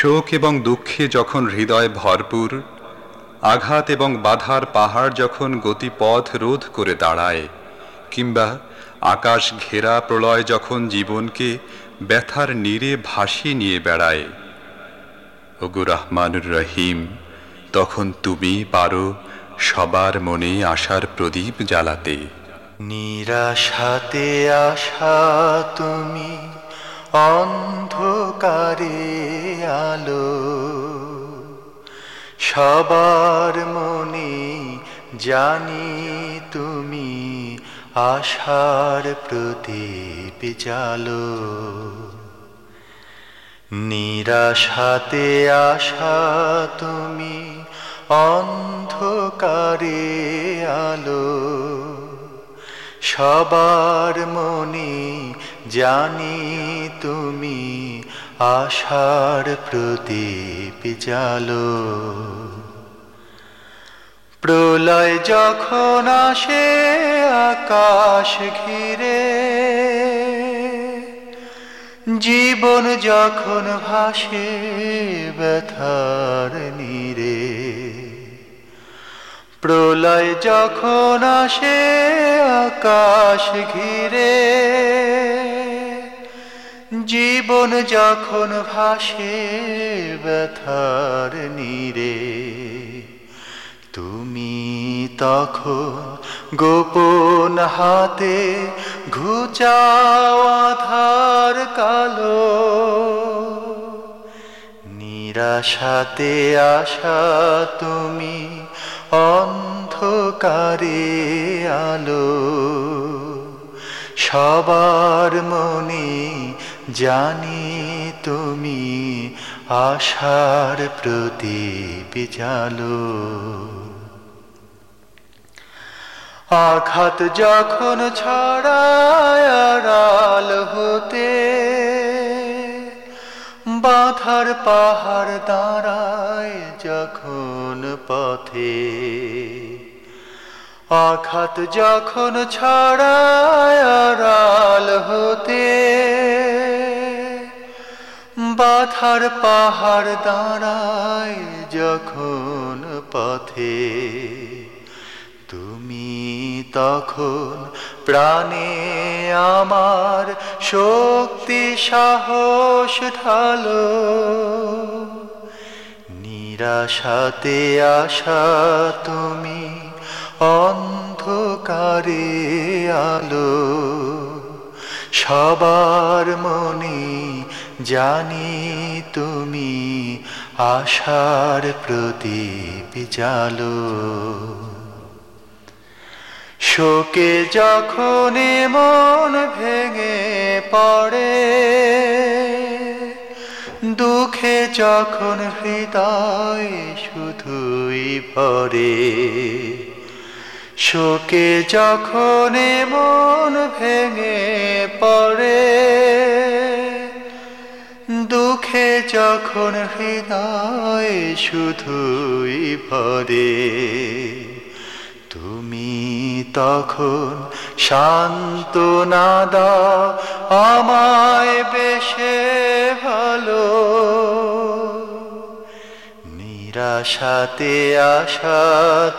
শোক এবং দুঃখে যখন হৃদয় ভরপুর, আঘাত এবং বাধার পাহাড় যখন গতিপথ রোধ করে দাঁড়ায়, কিংবা আকাশ ঘেরা প্রলয় যখন জীবনকে ব্যথার নীরে ভাসিয়ে নিয়ে বেড়ায়, ওগু রহমানুর রহিম, তখন তুমি পারো সবার মনে আশার প্রদীপ জ্বালাতে। নিরাশাতে আশা তুমি অন্ধকারে আলো, সবার মনে জানি তুমি আশার প্রদীপ জালো নিরাশাতে আশা তুমি অন্ধকারে আলো, সবার মনে জানি তুমি আশার প্রদীপ জালো প্রলয় যখন আসে, আকাশ ঘিরে, জীবন যখন ভাসে, ব্যথার নীরে। প্রলয় যখন আসে, আকাশ ঘিরে জীবন যখন ভাসে ব্যথার নীরে, তুমি তখন গোপন হাতে ঘুচাও আধার কালো। নিরাশাতে আশা তুমি অন্ধকারে আলো। সবার মনে জানি তুমি আশার প্রদীপ জালো। আঘাত যখন ছড়ায় হতে, বাধার পাহাড় দাঁড়ায় যখন পথে। আঘাত যখন ছড়ায় হতে বাধার পাহাড় দাঁড়ায় যখন পথে। তুমি তখন প্রাণে আমার শক্তি, সাহস ঢালো। নিরাশাতে আশা তুমি অন্ধকারে আলো। সবার মনে জানি তুমি আশার প্রদীপ জালো শোকে যখন মন ভেঙে পড়ে, দুঃখে যখন হৃদয় শুধুই ভরে, শোকে যখন মন ভেঙে পড়ে দুঃখে যখন হৃদয় শুধুই ভরে তুমি তখন শান্ত না দাও আমায় বেশে ভালো। নিরাশাতে আশা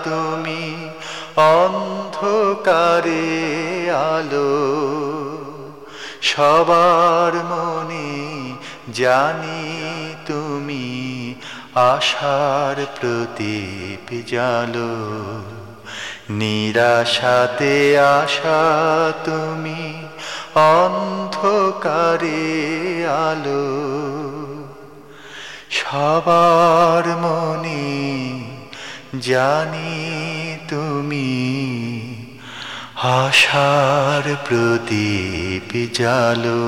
তুমি অন্ধকারে আলো, সবার মনে জানি তুমি আশার প্রদীপ জালো নিরাশাতে আশা তুমি অন্ধকারে আলো। সবার মনে জানি তুমি আশার প্রদীপ জালো